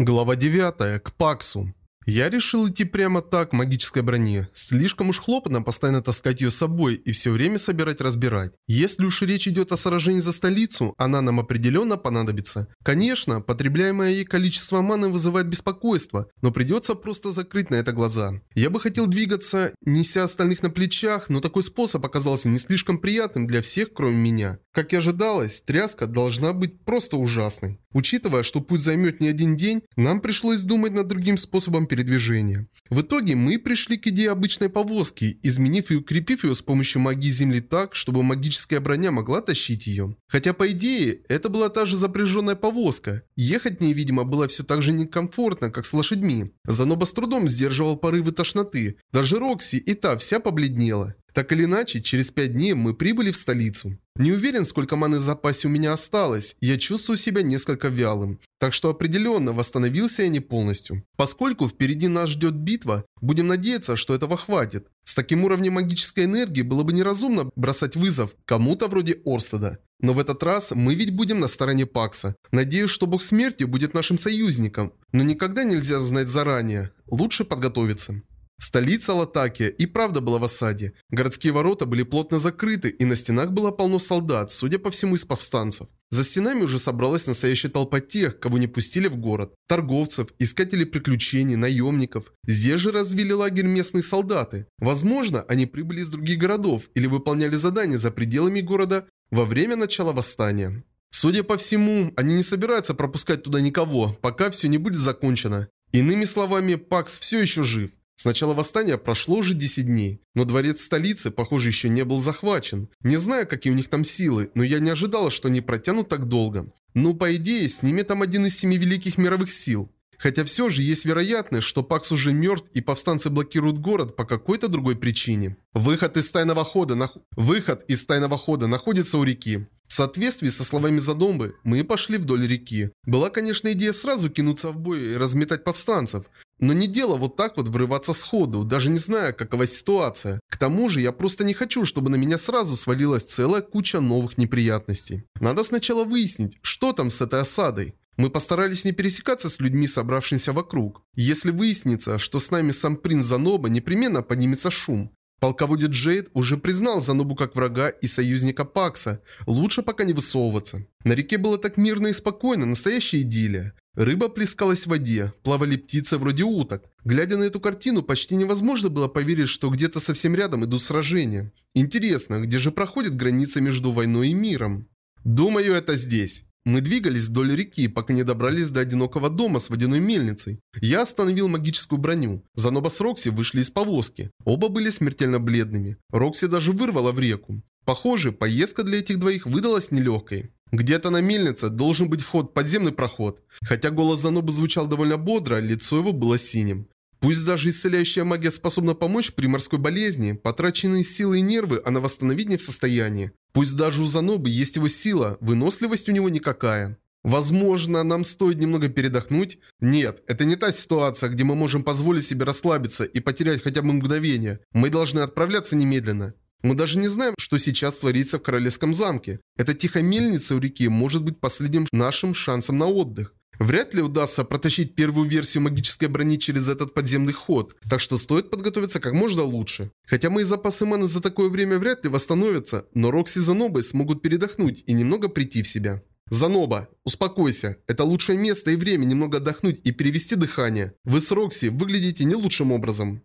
Глава 9. К Паксу. Я решил идти прямо так, магической броне. Слишком уж хлопотно постоянно таскать ее с собой и все время собирать-разбирать. Если уж речь идет о сражении за столицу, она нам определенно понадобится. Конечно, потребляемое ей количество маны вызывает беспокойство, но придется просто закрыть на это глаза. Я бы хотел двигаться, неся остальных на плечах, но такой способ оказался не слишком приятным для всех, кроме меня. Как и ожидалось, тряска должна быть просто ужасной. Учитывая, что путь займет не один день, нам пришлось думать над другим способом передвижения. В итоге мы пришли к идее обычной повозки, изменив и укрепив ее с помощью магии Земли так, чтобы магическая броня могла тащить ее. Хотя по идее, это была та же запряженная повозка. Ехать ней, видимо, было все так же некомфортно, как с лошадьми. Заноба с трудом сдерживал порывы тошноты. Даже Рокси и та вся побледнела. Так или иначе, через пять дней мы прибыли в столицу. Не уверен, сколько маны в запасе у меня осталось, я чувствую себя несколько вялым. Так что определенно восстановился я не полностью. Поскольку впереди нас ждет битва, будем надеяться, что этого хватит. С таким уровнем магической энергии было бы неразумно бросать вызов кому-то вроде Орстеда. Но в этот раз мы ведь будем на стороне Пакса. Надеюсь, что Бог Смерти будет нашим союзником. Но никогда нельзя знать заранее. Лучше подготовиться. Столица Латакия и правда была в осаде. Городские ворота были плотно закрыты, и на стенах было полно солдат, судя по всему из повстанцев. За стенами уже собралась настоящая толпа тех, кого не пустили в город. Торговцев, искателей приключений, наемников. Здесь же развили лагерь местные солдаты. Возможно, они прибыли из других городов или выполняли задания за пределами города во время начала восстания. Судя по всему, они не собираются пропускать туда никого, пока все не будет закончено. Иными словами, Пакс все еще жив. С начала восстания прошло уже 10 дней, но дворец столицы, похоже, еще не был захвачен. Не знаю, какие у них там силы, но я не ожидала, что они протянут так долго. Ну, по идее, с ними там один из семи великих мировых сил. Хотя все же есть вероятность, что Пакс уже мертв и повстанцы блокируют город по какой-то другой причине. Выход из тайного хода, нах... Выход из тайного хода находится у реки. В соответствии со словами Задомбы, мы пошли вдоль реки. Была, конечно, идея сразу кинуться в бой и разметать повстанцев. Но не дело вот так вот врываться сходу, даже не зная, какова ситуация. К тому же, я просто не хочу, чтобы на меня сразу свалилась целая куча новых неприятностей. Надо сначала выяснить, что там с этой осадой. Мы постарались не пересекаться с людьми, собравшимися вокруг. Если выяснится, что с нами сам принц Заноба, непременно поднимется шум. Полководец Джейд уже признал Занобу как врага и союзника Пакса. Лучше пока не высовываться. На реке было так мирно и спокойно, настоящая идиллия. Рыба плескалась в воде, плавали птицы вроде уток. Глядя на эту картину, почти невозможно было поверить, что где-то совсем рядом идут сражения. Интересно, где же проходит граница между войной и миром? Думаю, это здесь. Мы двигались вдоль реки, пока не добрались до одинокого дома с водяной мельницей. Я остановил магическую броню. Заноба с Рокси вышли из повозки. Оба были смертельно бледными. Рокси даже вырвала в реку. Похоже, поездка для этих двоих выдалась нелегкой. Где-то на мельнице должен быть вход, подземный проход. Хотя голос Занобы звучал довольно бодро, лицо его было синим. Пусть даже исцеляющая магия способна помочь при морской болезни, потраченные силы и нервы она восстановить не в состоянии. Пусть даже у Занобы есть его сила, выносливость у него никакая. Возможно, нам стоит немного передохнуть? Нет, это не та ситуация, где мы можем позволить себе расслабиться и потерять хотя бы мгновение. Мы должны отправляться немедленно. Мы даже не знаем, что сейчас творится в Королевском замке. Эта тихая мельница у реки может быть последним нашим шансом на отдых. Вряд ли удастся протащить первую версию магической брони через этот подземный ход, так что стоит подготовиться как можно лучше. Хотя мои запасы маны за такое время вряд ли восстановятся, но Рокси и Занобы смогут передохнуть и немного прийти в себя. Заноба, успокойся. Это лучшее место и время немного отдохнуть и перевести дыхание. Вы с Рокси выглядите не лучшим образом.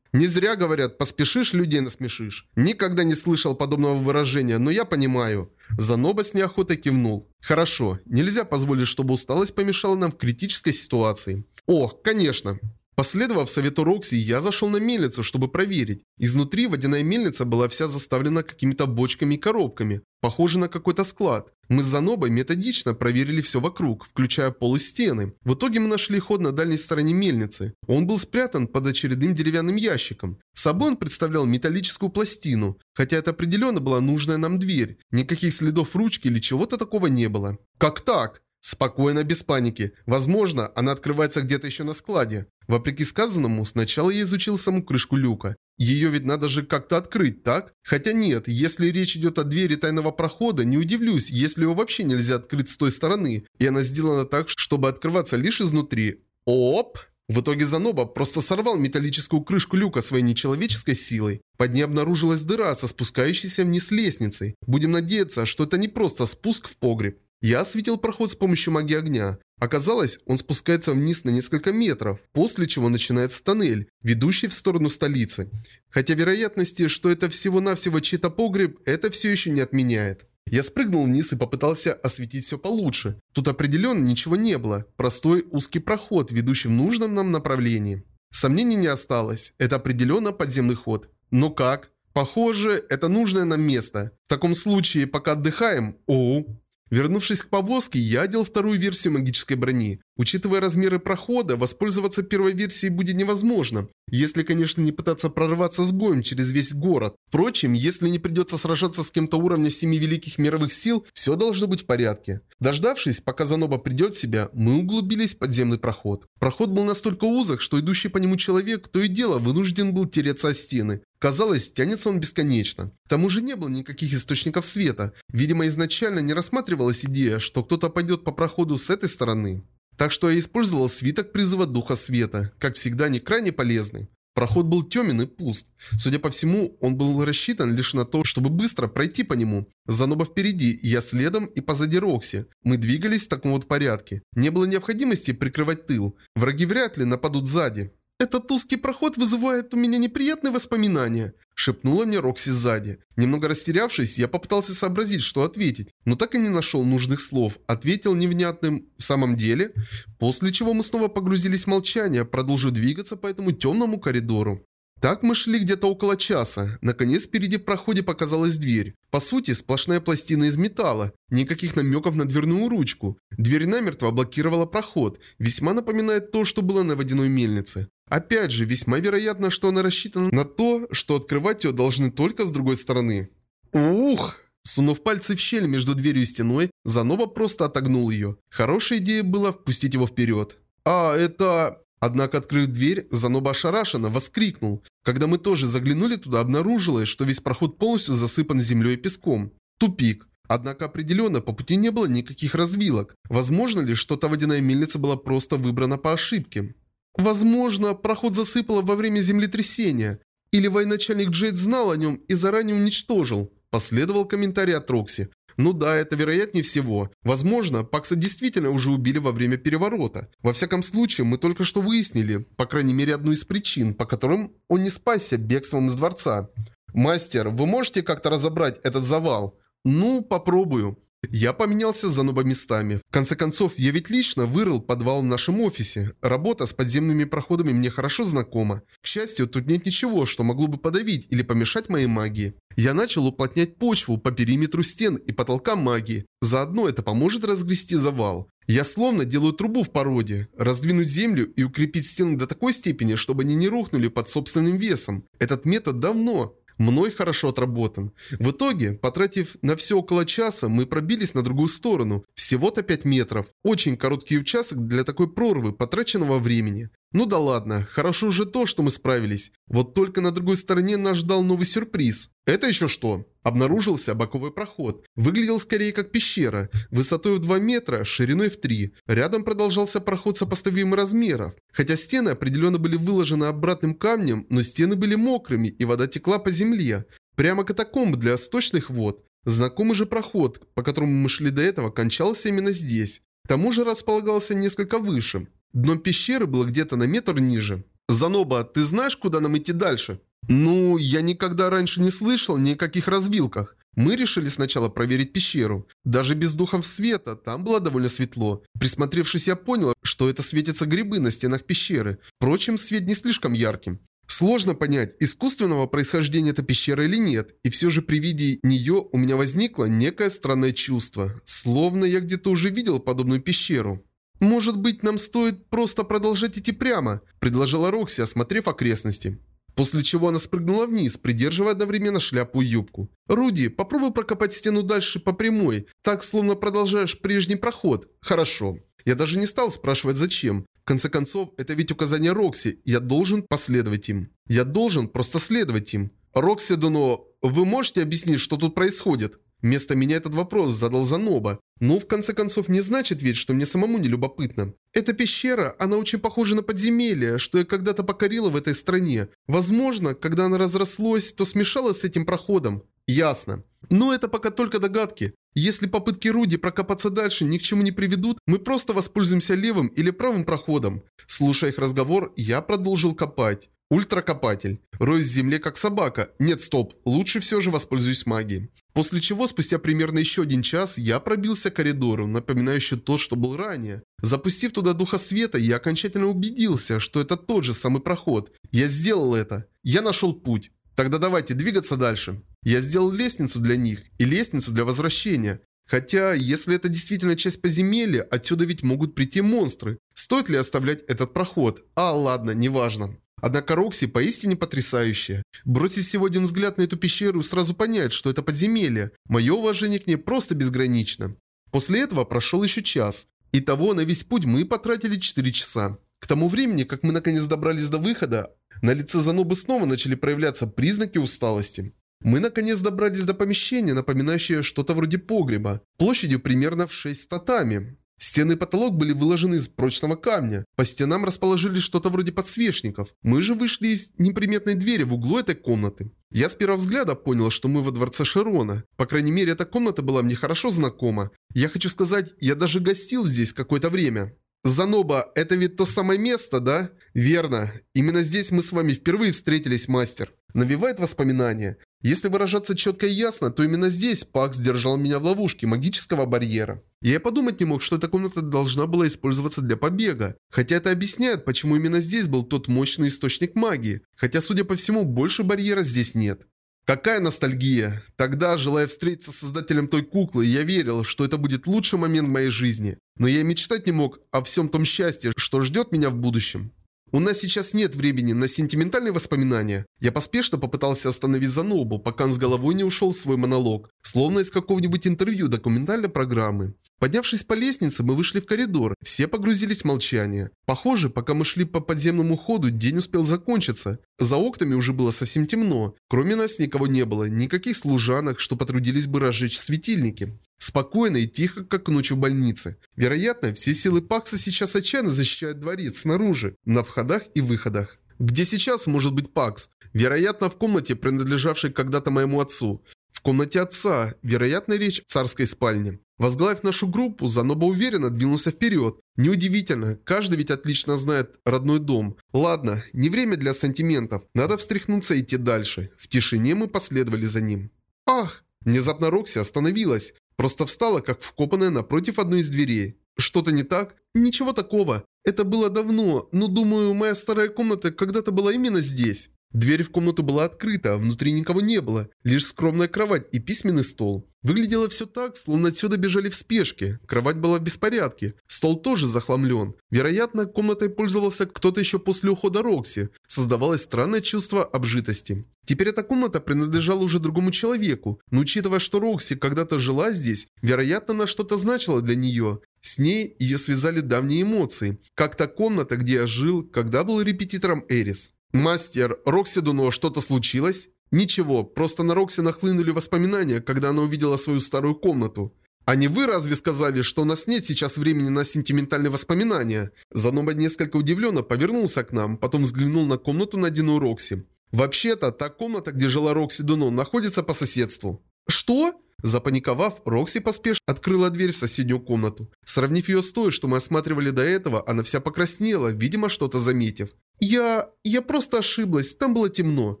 Не зря говорят, поспешишь, людей насмешишь. Никогда не слышал подобного выражения, но я понимаю. Заноба с неохотой кивнул. Хорошо, нельзя позволить, чтобы усталость помешала нам в критической ситуации. О, конечно. Последовав совету Рокси, я зашел на мельницу, чтобы проверить. Изнутри водяная мельница была вся заставлена какими-то бочками и коробками, похоже на какой-то склад. Мы с Занобой методично проверили все вокруг, включая пол и стены. В итоге мы нашли ход на дальней стороне мельницы. Он был спрятан под очередным деревянным ящиком. Собой он представлял металлическую пластину, хотя это определенно была нужная нам дверь. Никаких следов ручки или чего-то такого не было. Как так? Спокойно, без паники. Возможно, она открывается где-то еще на складе. Вопреки сказанному, сначала я изучил саму крышку люка. Ее ведь надо же как-то открыть, так? Хотя нет, если речь идет о двери тайного прохода, не удивлюсь, если его вообще нельзя открыть с той стороны, и она сделана так, чтобы открываться лишь изнутри. Оп! В итоге Заноба просто сорвал металлическую крышку люка своей нечеловеческой силой. Под ней обнаружилась дыра со спускающейся вниз лестницей. Будем надеяться, что это не просто спуск в погреб. Я осветил проход с помощью магии огня. Оказалось, он спускается вниз на несколько метров, после чего начинается тоннель, ведущий в сторону столицы. Хотя вероятности, что это всего-навсего чей-то погреб, это все еще не отменяет. Я спрыгнул вниз и попытался осветить все получше. Тут определенно ничего не было. Простой узкий проход, ведущий в нужном нам направлении. Сомнений не осталось. Это определенно подземный ход. Но как? Похоже, это нужное нам место. В таком случае, пока отдыхаем... Оу. Вернувшись к повозке, я одел вторую версию магической брони. Учитывая размеры прохода, воспользоваться первой версией будет невозможно, если, конечно, не пытаться прорваться с боем через весь город. Впрочем, если не придется сражаться с кем-то уровня семи великих мировых сил, все должно быть в порядке. Дождавшись, пока Заноба придет в себя, мы углубились в подземный проход. Проход был настолько узок, что идущий по нему человек то и дело вынужден был тереться о стены. Казалось, тянется он бесконечно. К тому же не было никаких источников света. Видимо, изначально не рассматривалась идея, что кто-то пойдет по проходу с этой стороны. Так что я использовал свиток призыва Духа Света, как всегда не крайне полезный. Проход был темен и пуст. Судя по всему, он был рассчитан лишь на то, чтобы быстро пройти по нему. Заноба впереди, я следом и позади Рокси. Мы двигались в таком вот порядке. Не было необходимости прикрывать тыл. Враги вряд ли нападут сзади. «Этот узкий проход вызывает у меня неприятные воспоминания», – шепнула мне Рокси сзади. Немного растерявшись, я попытался сообразить, что ответить, но так и не нашел нужных слов. Ответил невнятным «в самом деле?», после чего мы снова погрузились в молчание, продолжив двигаться по этому темному коридору. Так мы шли где-то около часа. Наконец, впереди в проходе показалась дверь. По сути, сплошная пластина из металла. Никаких намеков на дверную ручку. Дверь намертво блокировала проход. Весьма напоминает то, что было на водяной мельнице. Опять же, весьма вероятно, что она рассчитана на то, что открывать ее должны только с другой стороны. Ух! Сунув пальцы в щель между дверью и стеной, Заноба просто отогнул ее. Хорошая идея была впустить его вперед. «А, это...» Однако, открыв дверь, Заноба ошарашенно воскликнул. Когда мы тоже заглянули туда, обнаружилось, что весь проход полностью засыпан землей и песком. Тупик. Однако определенно по пути не было никаких развилок. Возможно ли, что та водяная мельница была просто выбрана по ошибке? Возможно, проход засыпало во время землетрясения. Или военачальник Джейд знал о нем и заранее уничтожил. Последовал комментарий от Рокси. Ну да, это вероятнее всего. Возможно, Пакса действительно уже убили во время переворота. Во всяком случае, мы только что выяснили, по крайней мере, одну из причин, по которым он не спасся бегством из дворца. «Мастер, вы можете как-то разобрать этот завал?» «Ну, попробую». Я поменялся за Заноба местами. В конце концов, я ведь лично вырыл подвал в нашем офисе. Работа с подземными проходами мне хорошо знакома. К счастью, тут нет ничего, что могло бы подавить или помешать моей магии. Я начал уплотнять почву по периметру стен и потолка магии. Заодно это поможет разгрести завал. Я словно делаю трубу в породе, раздвинуть землю и укрепить стены до такой степени, чтобы они не рухнули под собственным весом. Этот метод давно мной хорошо отработан. В итоге, потратив на все около часа, мы пробились на другую сторону. Всего-то 5 метров. Очень короткий участок для такой прорвы потраченного времени. Ну да ладно, хорошо уже то, что мы справились. Вот только на другой стороне нас ждал новый сюрприз. Это еще что? Обнаружился боковой проход. Выглядел скорее как пещера, высотой в 2 метра, шириной в 3. Рядом продолжался проход сопоставимых размеров. Хотя стены определенно были выложены обратным камнем, но стены были мокрыми и вода текла по земле. Прямо катакомбы для сточных вод. Знакомый же проход, по которому мы шли до этого, кончался именно здесь. К тому же располагался несколько выше. Дно пещеры было где-то на метр ниже. «Заноба, ты знаешь, куда нам идти дальше?» «Ну, я никогда раньше не слышал ни о каких развилках. Мы решили сначала проверить пещеру. Даже без духов света, там было довольно светло. Присмотревшись, я понял, что это светятся грибы на стенах пещеры. Впрочем, свет не слишком ярким. Сложно понять, искусственного происхождения эта пещера или нет, и все же при виде нее у меня возникло некое странное чувство. Словно я где-то уже видел подобную пещеру. «Может быть, нам стоит просто продолжать идти прямо?» – предложила Рокси, осмотрев окрестности. После чего она спрыгнула вниз, придерживая одновременно шляпу и юбку. «Руди, попробуй прокопать стену дальше по прямой, так словно продолжаешь прежний проход. Хорошо». Я даже не стал спрашивать зачем. конце концов, это ведь указание Рокси, я должен последовать им. Я должен просто следовать им. Рокси Дуно, вы можете объяснить, что тут происходит? Вместо меня этот вопрос задал Заноба. Ну, в конце концов, не значит ведь, что мне самому не любопытно. Эта пещера, она очень похожа на подземелье, что я когда-то покорила в этой стране. Возможно, когда она разрослась, то смешалась с этим проходом. Ясно. Но это пока только догадки. Если попытки Руди прокопаться дальше ни к чему не приведут, мы просто воспользуемся левым или правым проходом. Слушая их разговор, я продолжил копать. Ультракопатель. Роюсь в земле как собака. Нет, стоп, лучше все же воспользуюсь магией. После чего, спустя примерно еще один час, я пробился к коридору, напоминающий тот, что был ранее. Запустив туда духа света, я окончательно убедился, что это тот же самый проход. Я сделал это. Я нашел путь. Тогда давайте двигаться дальше. Я сделал лестницу для них и лестницу для возвращения. Хотя, если это действительно часть подземелья, отсюда ведь могут прийти монстры. Стоит ли оставлять этот проход? А, ладно, неважно. Однако Рокси поистине потрясающая. Бросить сегодня взгляд на эту пещеру и сразу понять, что это подземелье. Мое уважение к ней просто безгранично. После этого прошел еще час. Итого на весь путь мы потратили 4 часа. К тому времени, как мы наконец добрались до выхода, на лице Занобы снова начали проявляться признаки усталости. Мы наконец добрались до помещения, напоминающего что-то вроде погреба, площадью примерно в 6 татами. Стены и потолок были выложены из прочного камня. По стенам расположили что-то вроде подсвечников. Мы же вышли из неприметной двери в углу этой комнаты. Я с первого взгляда понял, что мы во дворце Широна. По крайней мере, эта комната была мне хорошо знакома. Я хочу сказать, я даже гостил здесь какое-то время. Заноба, это ведь то самое место, да? Верно. Именно здесь мы с вами впервые встретились, мастер. Навевает воспоминания. Если выражаться четко и ясно, то именно здесь Пакс держал меня в ловушке магического барьера. Я подумать не мог, что эта комната должна была использоваться для побега. Хотя это объясняет, почему именно здесь был тот мощный источник магии. Хотя, судя по всему, больше барьера здесь нет. Какая ностальгия! Тогда, желая встретиться с создателем той куклы, я верил, что это будет лучший момент в моей жизни. Но я мечтать не мог о всем том счастье, что ждет меня в будущем. У нас сейчас нет времени на сентиментальные воспоминания. Я поспешно попытался остановить Занобу, пока он с головой не ушел в свой монолог, словно из какого-нибудь интервью документальной программы. Поднявшись по лестнице, мы вышли в коридор. Все погрузились в молчание. Похоже, пока мы шли по подземному ходу, день успел закончиться. За окнами уже было совсем темно. Кроме нас никого не было, никаких служанок, что потрудились бы разжечь светильники. Спокойно и тихо, как ночью в больнице. Вероятно, все силы Пакса сейчас отчаянно защищают дворец снаружи, на входах и выходах. Где сейчас может быть Пакс? Вероятно, в комнате, принадлежавшей когда-то моему отцу. В комнате отца, вероятно, речь царской спальне. Возглавив нашу группу, Заноба уверенно двинулся вперед. Неудивительно, каждый ведь отлично знает родной дом. Ладно, не время для сантиментов, надо встряхнуться и идти дальше. В тишине мы последовали за ним. Ах! Внезапно Рокси остановилась. Просто встала, как вкопанная напротив одной из дверей. Что-то не так? Ничего такого. Это было давно, но думаю, моя старая комната когда-то была именно здесь. Дверь в комнату была открыта, а внутри никого не было. Лишь скромная кровать и письменный стол. Выглядело все так, словно отсюда бежали в спешке. Кровать была в беспорядке. Стол тоже захламлен. Вероятно, комнатой пользовался кто-то еще после ухода Рокси. Создавалось странное чувство обжитости. Теперь эта комната принадлежала уже другому человеку, но учитывая, что Рокси когда-то жила здесь, вероятно, она что-то значила для нее. С ней ее связали давние эмоции, как та комната, где я жил, когда был репетитором Эрис. «Мастер, Рокси Дуно, что-то случилось?» «Ничего, просто на Рокси нахлынули воспоминания, когда она увидела свою старую комнату». «А не вы разве сказали, что у нас нет сейчас времени на сентиментальные воспоминания?» Заноба несколько удивленно повернулся к нам, потом взглянул на комнату, найденную Рокси. Вообще-то, та комната, где жила Рокси-доно, находится по соседству. Что? Запаниковав, Рокси поспешно открыла дверь в соседнюю комнату. Сравнив ее с той, что мы осматривали до этого, она вся покраснела, видимо, что-то заметив. «Я... я просто ошиблась, там было темно».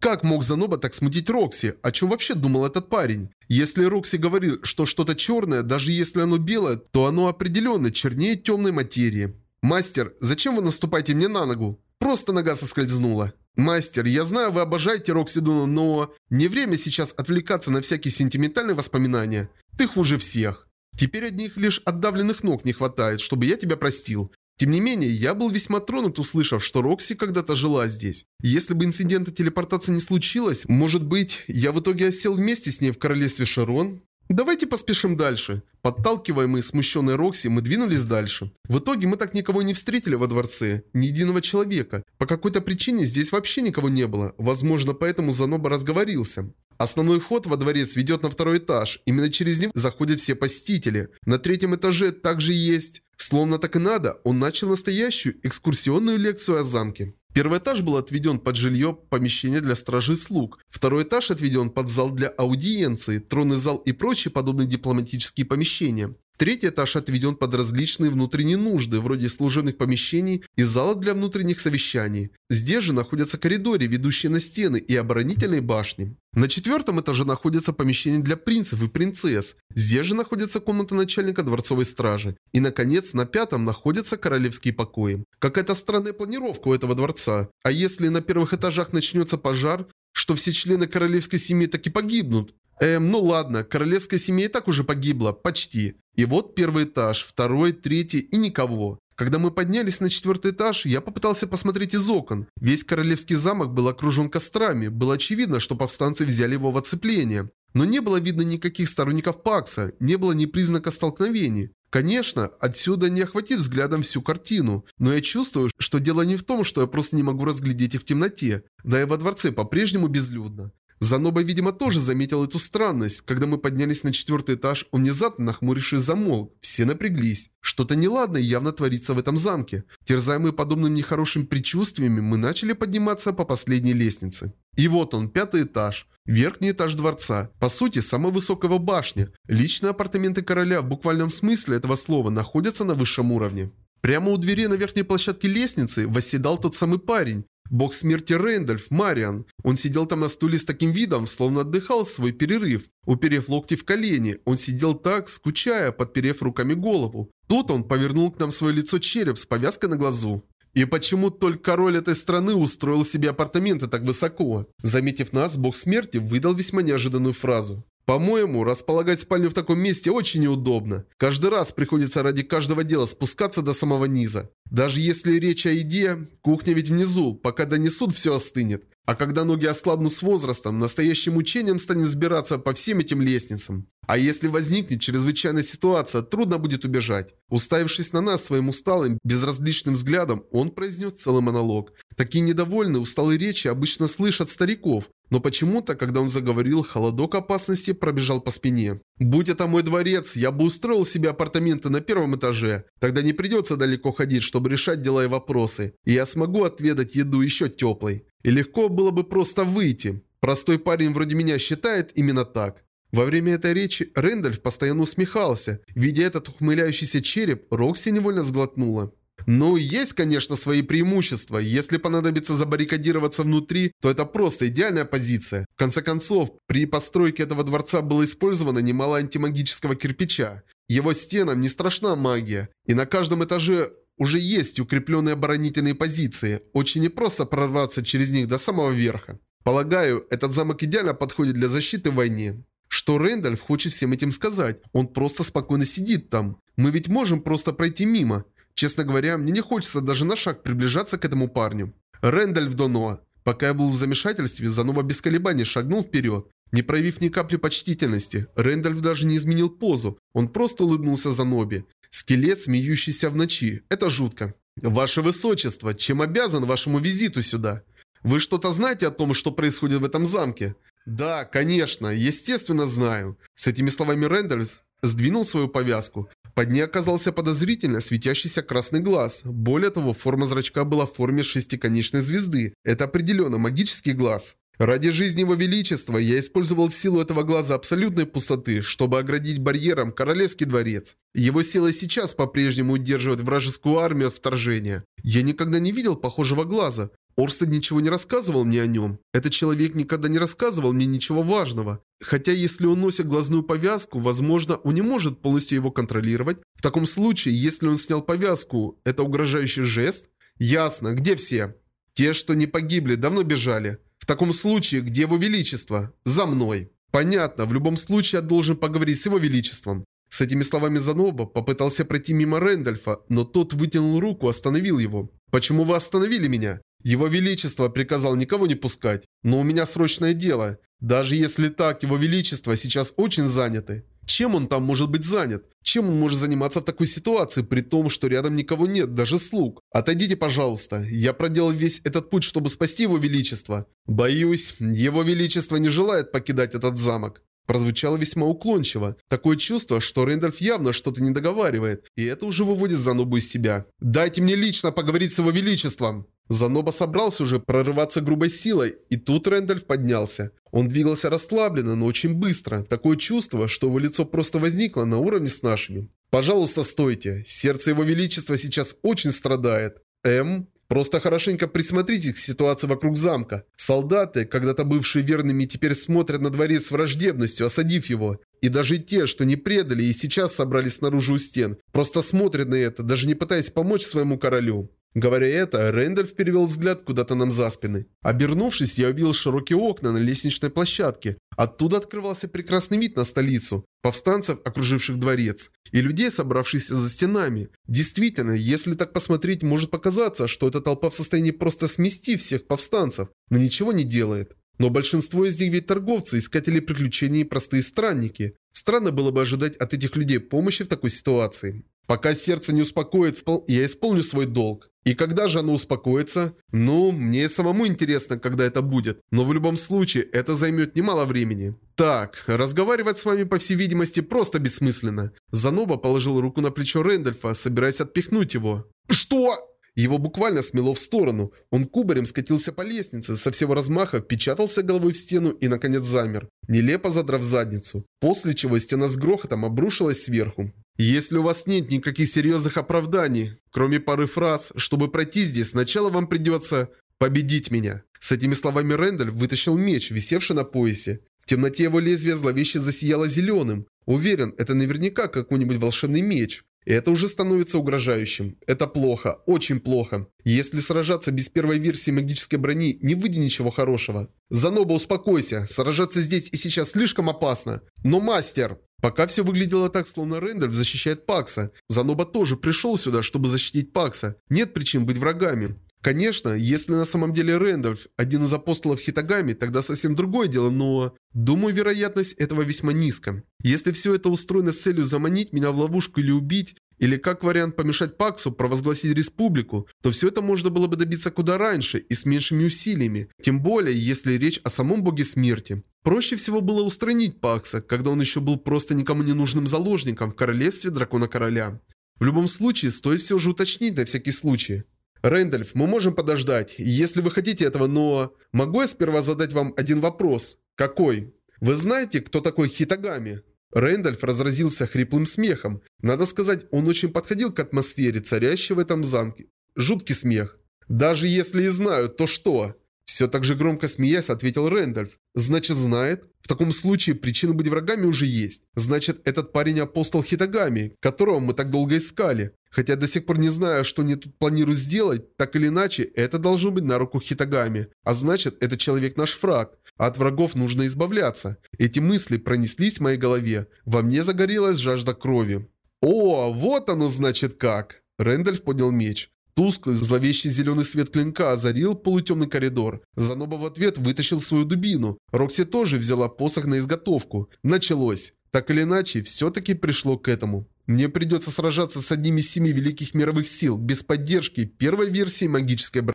Как мог Заноба так смутить Рокси? О чем вообще думал этот парень? Если Рокси говорила, что что-то черное, даже если оно белое, то оно определенно чернее темной материи. «Мастер, зачем вы наступаете мне на ногу?» Просто нога соскользнула. «Мастер, я знаю, вы обожаете Роксидуну, но... Не время сейчас отвлекаться на всякие сентиментальные воспоминания. Ты хуже всех. Теперь одних лишь отдавленных ног не хватает, чтобы я тебя простил. Тем не менее, я был весьма тронут, услышав, что Рокси когда-то жила здесь. Если бы инцидента телепортации не случилось, может быть, я в итоге осел вместе с ней в королевстве Шарон? Давайте поспешим дальше. Подталкиваемые смущенной Рокси, мы двинулись дальше. В итоге мы так никого не встретили во дворце. Ни единого человека. По какой-то причине здесь вообще никого не было. Возможно, поэтому Заноба разговорился. Основной вход во дворец ведет на второй этаж. Именно через него заходят все посетители. На третьем этаже также есть... Словно так и надо, он начал настоящую экскурсионную лекцию о замке. Первый этаж был отведен под жилье, помещение для стражи слуг. Второй этаж отведен под зал для аудиенции, тронный зал и прочие подобные дипломатические помещения. Третий этаж отведен под различные внутренние нужды, вроде служебных помещений и зала для внутренних совещаний. Здесь же находятся коридоры, ведущие на стены и оборонительные башни. На четвертом этаже находятся помещения для принцев и принцесс. Здесь же находится комната начальника дворцовой стражи. И, наконец, на пятом находятся королевские покои. Какая-то странная планировка у этого дворца. А если на первых этажах начнется пожар, что все члены королевской семьи таки погибнут? Эм, ну ладно, королевская семья и так уже погибла, почти. И вот первый этаж, второй, третий и никого. Когда мы поднялись на четвертый этаж, я попытался посмотреть из окон. Весь королевский замок был окружен кострами. Было очевидно, что повстанцы взяли его в оцепление. Но не было видно никаких сторонников Пакса, не было ни признака столкновений. Конечно, отсюда не охватить взглядом всю картину, но я чувствую, что дело не в том, что я просто не могу разглядеть их в темноте, да и во дворце по-прежнему безлюдно. Заноба, видимо, тоже заметил эту странность. Когда мы поднялись на четвертый этаж, он внезапно, нахмурившись, замолк. Все напряглись. Что-то неладное явно творится в этом замке. Терзаемые подобным нехорошим предчувствиями, мы начали подниматься по последней лестнице. И вот он, пятый этаж. Верхний этаж дворца. По сути, самая высокого башня. Личные апартаменты короля в буквальном смысле этого слова находятся на высшем уровне. Прямо у двери на верхней площадке лестницы восседал тот самый парень, Бог смерти Рэндальф, Мариан. Он сидел там на стуле с таким видом, словно отдыхал свой перерыв. Уперев локти в колени, он сидел так, скучая, подперев руками голову. Тут он повернул к нам свое лицо череп с повязкой на глазу. И почему только король этой страны устроил себе апартаменты так высоко? Заметив нас, бог смерти выдал весьма неожиданную фразу. По-моему, располагать спальню в таком месте очень неудобно. Каждый раз приходится ради каждого дела спускаться до самого низа. Даже если речь о еде, кухня ведь внизу, пока донесут, все остынет. А когда ноги ослабнут с возрастом, настоящим мучением станем взбираться по всем этим лестницам. А если возникнет чрезвычайная ситуация, трудно будет убежать. Уставившись на нас своим усталым, безразличным взглядом, он произнес целый монолог. Такие недовольные, усталые речи обычно слышат стариков, но почему-то, когда он заговорил, холодок опасности пробежал по спине. «Будь это мой дворец, я бы устроил себе апартаменты на первом этаже. Тогда не придется далеко ходить, чтобы решать дела и вопросы. И я смогу отведать еду еще теплой. И легко было бы просто выйти. Простой парень вроде меня считает именно так. Во время этой речи Рэндальф постоянно усмехался. Видя этот ухмыляющийся череп, Рокси невольно сглотнула. Ну, есть, конечно, свои преимущества. Если понадобится забаррикадироваться внутри, то это просто идеальная позиция. В конце концов, при постройке этого дворца было использовано немало антимагического кирпича. Его стенам не страшна магия. И на каждом этаже уже есть укрепленные оборонительные позиции. Очень непросто прорваться через них до самого верха. Полагаю, этот замок идеально подходит для защиты в войне. Что Рэндальф хочет всем этим сказать? Он просто спокойно сидит там. Мы ведь можем просто пройти мимо. Честно говоря, мне не хочется даже на шаг приближаться к этому парню. Рэндальф Доноа. Пока я был в замешательстве, Занова без колебаний шагнул вперед. Не проявив ни капли почтительности, Рэндальф даже не изменил позу. Он просто улыбнулся Заноби. Скелет, смеющийся в ночи. Это жутко. «Ваше Высочество, чем обязан вашему визиту сюда? Вы что-то знаете о том, что происходит в этом замке? «Да, конечно, естественно знаю». С этими словами Рэндальс сдвинул свою повязку. Под ней оказался подозрительно светящийся красный глаз. Более того, форма зрачка была в форме шестиконечной звезды. Это определенно магический глаз. Ради жизни его величества я использовал силу этого глаза абсолютной пустоты, чтобы оградить барьером королевский дворец. Его сила сейчас по-прежнему удерживает вражескую армию от вторжения. Я никогда не видел похожего глаза. Орстед ничего не рассказывал мне о нем. Этот человек никогда не рассказывал мне ничего важного. Хотя если он носит глазную повязку, возможно, он не может полностью его контролировать. В таком случае, если он снял повязку, это угрожающий жест? Ясно, где все? Те, что не погибли, давно бежали. Таком случае, где его величество? За мной. Понятно, в любом случае я должен поговорить с его величеством. С этими словами Заноба попытался пройти мимо Рэндальфа, но тот вытянул руку, остановил его. «Почему вы остановили меня?» Его Величество приказал никого не пускать, но у меня срочное дело. Даже если так, Его Величество сейчас очень заняты. Чем он там может быть занят? Чем он может заниматься в такой ситуации, при том, что рядом никого нет, даже слуг? Отойдите, пожалуйста. Я проделал весь этот путь, чтобы спасти его величество. Боюсь, его величество не желает покидать этот замок. Прозвучало весьма уклончиво. Такое чувство, что Рэндальф явно что-то не договаривает, и это уже выводит Занобу из себя. «Дайте мне лично поговорить с его величеством!» Заноба собрался уже прорываться грубой силой, и тут Рэндальф поднялся. Он двигался расслабленно, но очень быстро. Такое чувство, что его лицо просто возникло на уровне с нашими. «Пожалуйста, стойте. Сердце его величества сейчас очень страдает. М. Просто хорошенько присмотритесь к ситуации вокруг замка. Солдаты, когда-то бывшие верными, теперь смотрят на дворец с враждебностью, осадив его. И даже те, что не предали и сейчас собрались снаружи у стен, просто смотрят на это, даже не пытаясь помочь своему королю. Говоря это, Рэндальф перевел взгляд куда-то нам за спины. Обернувшись, я увидел широкие окна на лестничной площадке. Оттуда открывался прекрасный вид на столицу, повстанцев, окруживших дворец, и людей, собравшихся за стенами. Действительно, если так посмотреть, может показаться, что эта толпа в состоянии просто смести всех повстанцев, но ничего не делает. Но большинство из них ведь торговцы, искатели приключений и простые странники. Странно было бы ожидать от этих людей помощи в такой ситуации. Пока сердце не успокоится, я исполню свой долг. И когда же оно успокоится? Ну, мне самому интересно, когда это будет. Но в любом случае, это займет немало времени. Так, разговаривать с вами, по всей видимости, просто бессмысленно. Заноба положил руку на плечо Рэндольфа, собираясь отпихнуть его. Что? Его буквально смело в сторону. Он кубарем скатился по лестнице, со всего размаха впечатался головой в стену и, наконец, замер, нелепо задрав задницу. После чего стена с грохотом обрушилась сверху. Если у вас нет никаких серьезных оправданий, кроме пары фраз, чтобы пройти здесь, сначала вам придется победить меня. С этими словами Рэндаль вытащил меч, висевший на поясе. В темноте его лезвие зловеще засияло зеленым. Уверен, это наверняка какой-нибудь волшебный меч. И это уже становится угрожающим. Это плохо, очень плохо. Если сражаться без первой версии магической брони, не выйдет ничего хорошего. Заноба, успокойся. Сражаться здесь и сейчас слишком опасно. Но мастер... Пока все выглядело так, словно Рэндальф защищает Пакса. Заноба тоже пришел сюда, чтобы защитить Пакса. Нет причин быть врагами. Конечно, если на самом деле Рэндальф один из апостолов Хитагами, тогда совсем другое дело, но... Думаю, вероятность этого весьма низка. Если все это устроено с целью заманить меня в ловушку или убить, или как вариант помешать Паксу провозгласить республику, то все это можно было бы добиться куда раньше и с меньшими усилиями, тем более, если речь о самом боге смерти. Проще всего было устранить Пакса, когда он еще был просто никому не нужным заложником в королевстве дракона-короля. В любом случае, стоит все же уточнить на всякий случай. Рэндальф, мы можем подождать, если вы хотите этого, но... Могу я сперва задать вам один вопрос? Какой? Вы знаете, кто такой Хитагами? Рэндальф разразился хриплым смехом. Надо сказать, он очень подходил к атмосфере, царящей в этом замке. Жуткий смех. Даже если и знаю, то что? Все так же громко смеясь, ответил Рэндальф. Значит, знает? В таком случае причина быть врагами уже есть. Значит, этот парень апостол Хитагами, которого мы так долго искали. Хотя до сих пор не знаю, что они тут планируют сделать, так или иначе, это должно быть на руку Хитагами. А значит, этот человек наш фраг. А от врагов нужно избавляться. Эти мысли пронеслись в моей голове. Во мне загорелась жажда крови. О, вот оно значит как. Рэндальф поднял меч. Тусклый, зловещий зеленый свет клинка озарил полутемный коридор. Заноба в ответ вытащил свою дубину. Рокси тоже взяла посох на изготовку. Началось. Так или иначе, все-таки пришло к этому. Мне придется сражаться с одним из семи великих мировых сил, без поддержки первой версии магической брони.